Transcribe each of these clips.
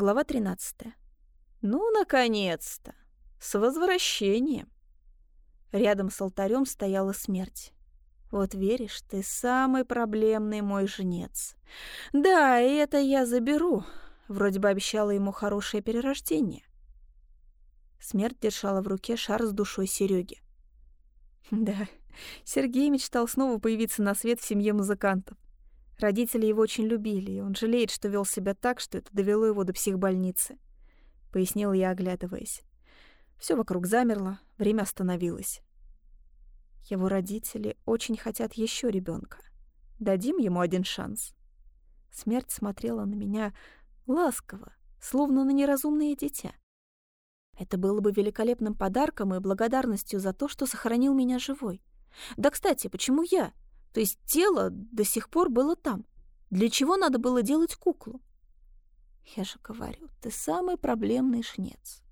Глава 13. Ну, наконец-то! С возвращением! Рядом с алтарем стояла смерть. Вот веришь, ты самый проблемный мой жнец. Да, и это я заберу. Вроде бы обещала ему хорошее перерождение. Смерть держала в руке шар с душой Сереги. Да, Сергей мечтал снова появиться на свет в семье музыкантов. Родители его очень любили, и он жалеет, что вел себя так, что это довело его до психбольницы. Пояснил я, оглядываясь. Все вокруг замерло, время остановилось. Его родители очень хотят еще ребенка. Дадим ему один шанс. Смерть смотрела на меня ласково, словно на неразумное дитя. Это было бы великолепным подарком и благодарностью за то, что сохранил меня живой. Да, кстати, почему я? То есть тело до сих пор было там. Для чего надо было делать куклу? Я же говорю, ты самый проблемный шнец.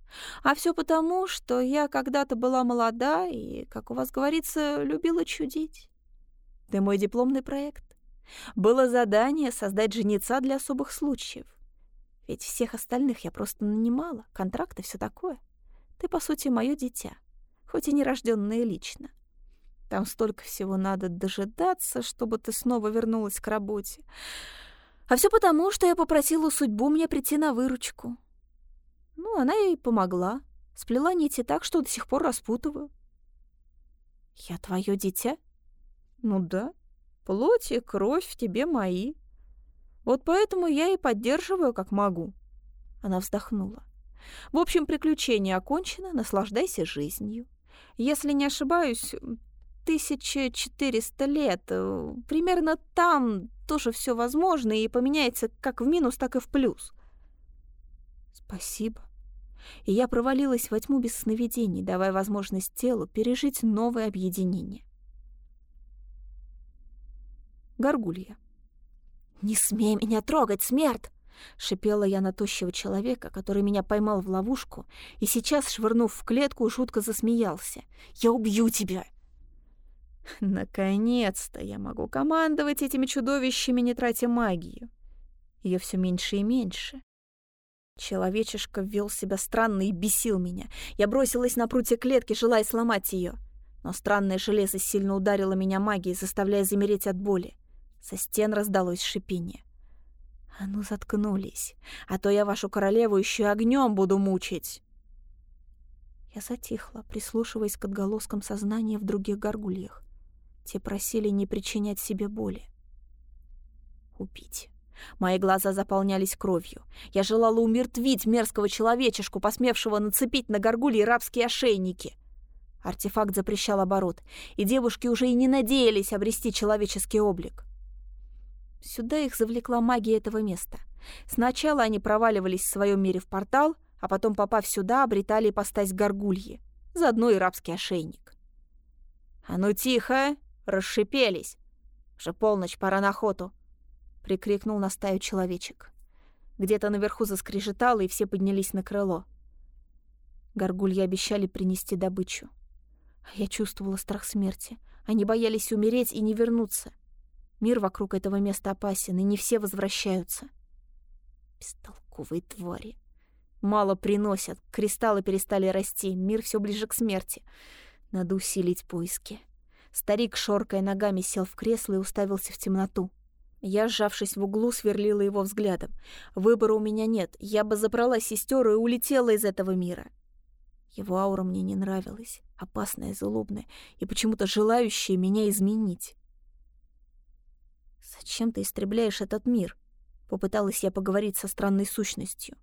А все потому, что я когда-то была молода и, как у вас говорится, любила чудить. Ты мой дипломный проект. Было задание создать женица для особых случаев. Ведь всех остальных я просто нанимала, контракты, все такое. Ты, по сути, мое дитя, хоть и не рожденное лично. Там столько всего надо дожидаться, чтобы ты снова вернулась к работе. А все потому, что я попросила судьбу мне прийти на выручку. Ну, она ей помогла. Сплела нити так, что до сих пор распутываю. Я твое дитя? Ну да. Плоть и кровь в тебе мои. Вот поэтому я и поддерживаю, как могу. Она вздохнула. В общем, приключение окончено, наслаждайся жизнью. Если не ошибаюсь, 1400 лет. Э, примерно там тоже все возможно и поменяется как в минус, так и в плюс. Спасибо. И я провалилась во тьму без сновидений, давая возможность телу пережить новое объединение. Горгулья. «Не смей меня трогать, смерть!» — шипела я на тощего человека, который меня поймал в ловушку и сейчас, швырнув в клетку, жутко засмеялся. «Я убью тебя!» Наконец-то я могу командовать этими чудовищами, не тратя магию. Ее все меньше и меньше. Человечишка вел себя странно и бесил меня. Я бросилась на прутья клетки, желая сломать ее. Но странное железо сильно ударило меня магией, заставляя замереть от боли. Со стен раздалось шипение. «А ну, заткнулись, а то я вашу королеву еще огнем буду мучить!» Я затихла, прислушиваясь к отголоскам сознания в других горгульях. Те просили не причинять себе боли. Убить. Мои глаза заполнялись кровью. Я желала умертвить мерзкого человечешку, посмевшего нацепить на горгульи рабские ошейники. Артефакт запрещал оборот, и девушки уже и не надеялись обрести человеческий облик. Сюда их завлекла магия этого места. Сначала они проваливались в своем мире в портал, а потом, попав сюда, обретали ипостась горгульи, заодно и рабский ошейник. «А ну тихо!» Расшипелись. Уже полночь, пора на охоту. Прикрикнул на стаю человечек. Где-то наверху заскрежетало, и все поднялись на крыло. Горгульи обещали принести добычу. А я чувствовала страх смерти. Они боялись умереть и не вернуться. Мир вокруг этого места опасен, и не все возвращаются. Бестолковые твари. Мало приносят, кристаллы перестали расти, мир все ближе к смерти. Надо усилить поиски. Старик, шоркая ногами, сел в кресло и уставился в темноту. Я, сжавшись в углу, сверлила его взглядом. Выбора у меня нет. Я бы забрала сестер и улетела из этого мира. Его аура мне не нравилась. Опасная, злобная и почему-то желающая меня изменить. «Зачем ты истребляешь этот мир?» Попыталась я поговорить со странной сущностью.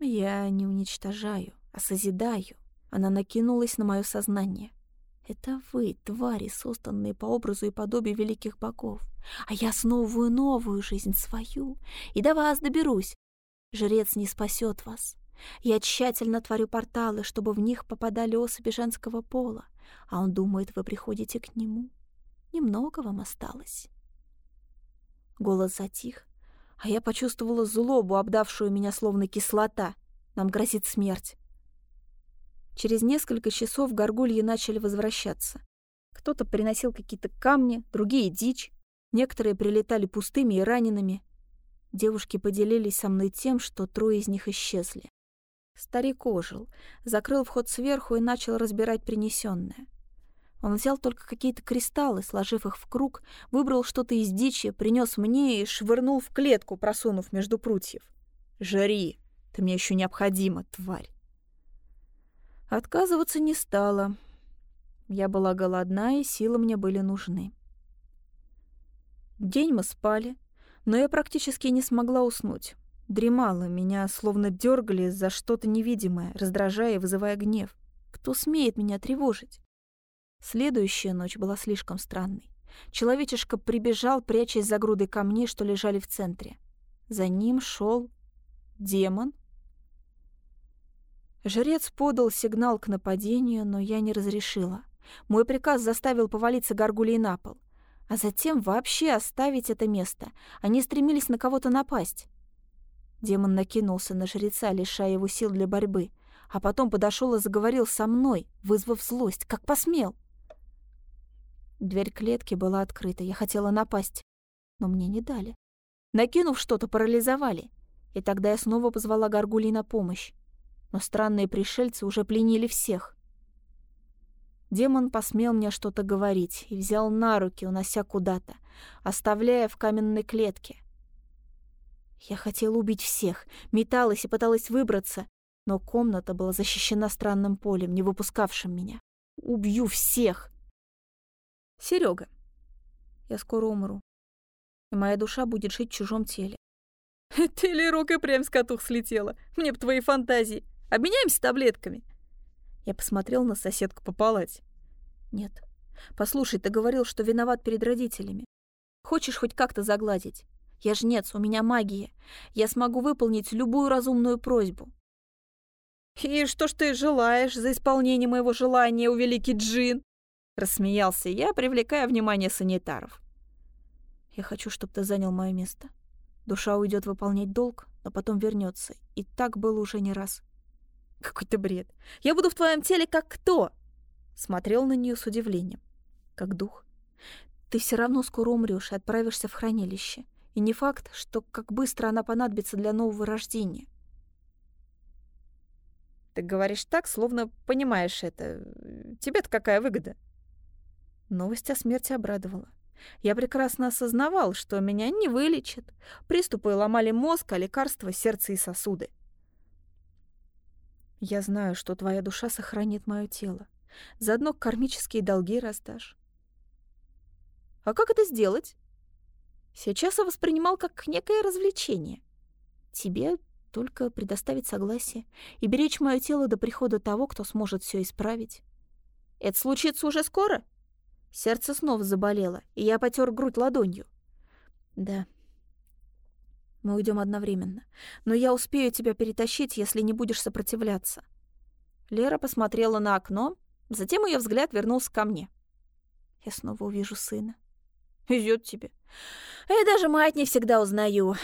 «Я не уничтожаю, а созидаю». Она накинулась на мое сознание. Это вы, твари, созданные по образу и подобию великих богов. А я основываю новую жизнь свою, и до вас доберусь. Жрец не спасет вас. Я тщательно творю порталы, чтобы в них попадали особи женского пола, а он думает, вы приходите к нему. Немного вам осталось. Голос затих, а я почувствовала злобу, обдавшую меня словно кислота. Нам грозит смерть. Через несколько часов горгульи начали возвращаться. Кто-то приносил какие-то камни, другие — дичь. Некоторые прилетали пустыми и ранеными. Девушки поделились со мной тем, что трое из них исчезли. Старик ожил, закрыл вход сверху и начал разбирать принесенное. Он взял только какие-то кристаллы, сложив их в круг, выбрал что-то из дичи, принес мне и швырнул в клетку, просунув между прутьев. «Жари! Ты мне еще необходима, тварь!» Отказываться не стала. Я была голодна, и силы мне были нужны. День мы спали, но я практически не смогла уснуть. Дремала, меня словно дергали за что-то невидимое, раздражая и вызывая гнев. Кто смеет меня тревожить? Следующая ночь была слишком странной. Человечишка прибежал, прячась за грудой камней, что лежали в центре. За ним шел демон Жрец подал сигнал к нападению, но я не разрешила. Мой приказ заставил повалиться горгулей на пол. А затем вообще оставить это место. Они стремились на кого-то напасть. Демон накинулся на жреца, лишая его сил для борьбы, а потом подошел и заговорил со мной, вызвав злость, как посмел. Дверь клетки была открыта, я хотела напасть, но мне не дали. Накинув что-то, парализовали, и тогда я снова позвала Гаргулий на помощь но странные пришельцы уже пленили всех. Демон посмел мне что-то говорить и взял на руки, унося куда-то, оставляя в каменной клетке. Я хотела убить всех, металась и пыталась выбраться, но комната была защищена странным полем, не выпускавшим меня. Убью всех! Серега, я скоро умру, и моя душа будет жить в чужом теле. Ты ли и прям с катух слетела? Мне б твои фантазии. Обменяемся таблетками?» Я посмотрел на соседку по палате. «Нет. Послушай, ты говорил, что виноват перед родителями. Хочешь хоть как-то загладить? Я жнец, у меня магия. Я смогу выполнить любую разумную просьбу». «И что ж ты желаешь за исполнение моего желания, у великий джин?» Рассмеялся я, привлекая внимание санитаров. «Я хочу, чтобы ты занял мое место. Душа уйдет выполнять долг, но потом вернется. И так было уже не раз. Какой-то бред. Я буду в твоем теле как кто? Смотрел на нее с удивлением. Как дух. Ты все равно скоро умрешь и отправишься в хранилище. И не факт, что как быстро она понадобится для нового рождения. Ты говоришь так, словно понимаешь это. Тебе-то какая выгода? Новость о смерти обрадовала. Я прекрасно осознавал, что меня не вылечат. Приступы ломали мозг, а лекарства — сердце и сосуды. Я знаю, что твоя душа сохранит мое тело. Заодно кармические долги раздашь. А как это сделать? Сейчас я воспринимал как некое развлечение. Тебе только предоставить согласие и беречь мое тело до прихода того, кто сможет все исправить. Это случится уже скоро? Сердце снова заболело, и я потер грудь ладонью. Да, мы уйдем одновременно. Но я успею тебя перетащить, если не будешь сопротивляться». Лера посмотрела на окно, затем ее взгляд вернулся ко мне. Я снова увижу сына. Везет тебе. Я даже мать не всегда узнаю.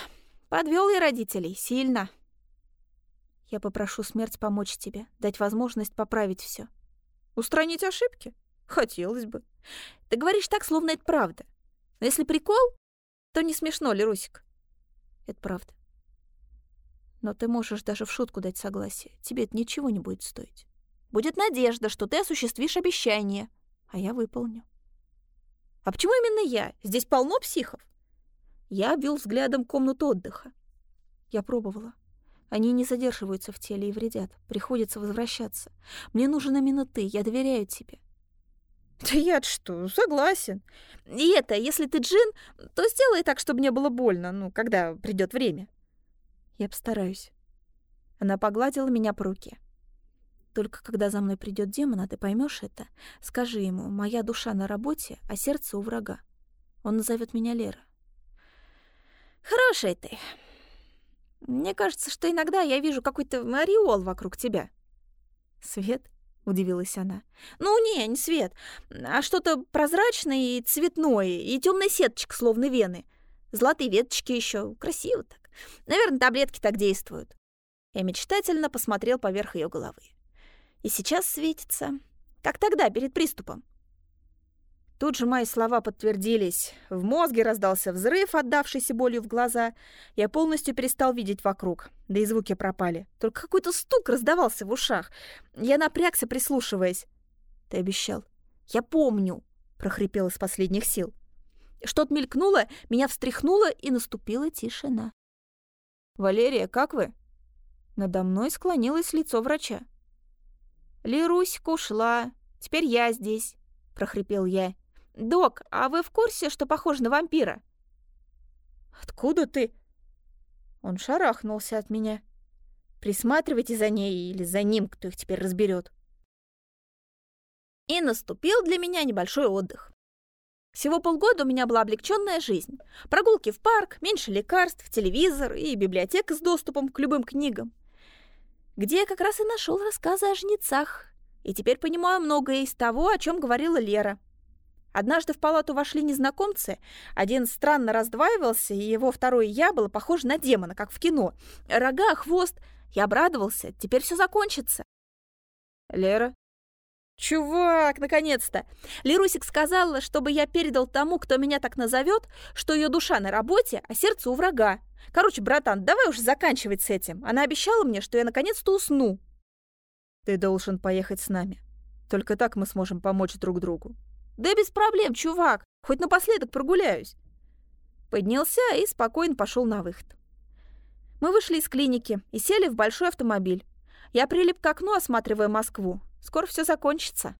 Подвел я родителей сильно. Я попрошу смерть помочь тебе, дать возможность поправить все. Устранить ошибки? Хотелось бы. Ты говоришь так, словно это правда. Но если прикол, то не смешно ли, Русик? Это правда. Но ты можешь даже в шутку дать согласие. Тебе это ничего не будет стоить. Будет надежда, что ты осуществишь обещание, а я выполню. А почему именно я? Здесь полно психов. Я обвел взглядом комнату отдыха. Я пробовала. Они не задерживаются в теле и вредят. Приходится возвращаться. Мне нужен именно ты. Я доверяю тебе. Да я что, согласен. И это, если ты джин, то сделай так, чтобы не было больно, ну, когда придет время. Я постараюсь. Она погладила меня по руке. Только когда за мной придет демон, а ты поймешь это, скажи ему, моя душа на работе, а сердце у врага. Он назовет меня Лера. Хорошая ты. Мне кажется, что иногда я вижу какой-то ореол вокруг тебя. Свет? — удивилась она. «Ну не, не свет, а что-то прозрачное и цветное, и темная сеточка, словно вены. Золотые веточки еще, красиво так. Наверное, таблетки так действуют». Я мечтательно посмотрел поверх ее головы. «И сейчас светится, как тогда, перед приступом». Тут же мои слова подтвердились. В мозге раздался взрыв, отдавшийся болью в глаза. Я полностью перестал видеть вокруг. Да и звуки пропали. Только какой-то стук раздавался в ушах. Я напрягся, прислушиваясь. «Ты обещал». «Я помню», — прохрипел из последних сил. Что-то мелькнуло, меня встряхнуло, и наступила тишина. «Валерия, как вы?» Надо мной склонилось лицо врача. «Леруська ушла. Теперь я здесь», — прохрипел я. «Док, а вы в курсе, что похож на вампира?» «Откуда ты?» Он шарахнулся от меня. «Присматривайте за ней или за ним, кто их теперь разберет. И наступил для меня небольшой отдых. Всего полгода у меня была облегченная жизнь. Прогулки в парк, меньше лекарств, телевизор и библиотека с доступом к любым книгам. Где я как раз и нашел рассказы о жнецах. И теперь понимаю многое из того, о чем говорила Лера. Однажды в палату вошли незнакомцы. Один странно раздваивался, и его второе «я» было похоже на демона, как в кино. Рога, хвост. Я обрадовался. Теперь все закончится. «Лера?» «Чувак, наконец-то!» Лерусик сказала, чтобы я передал тому, кто меня так назовет, что ее душа на работе, а сердце у врага. Короче, братан, давай уж заканчивать с этим. Она обещала мне, что я наконец-то усну. Ты должен поехать с нами. Только так мы сможем помочь друг другу. «Да без проблем, чувак. Хоть напоследок прогуляюсь». Поднялся и спокойно пошел на выход. Мы вышли из клиники и сели в большой автомобиль. Я прилип к окну, осматривая Москву. Скоро все закончится.